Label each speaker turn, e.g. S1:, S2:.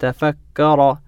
S1: تفكر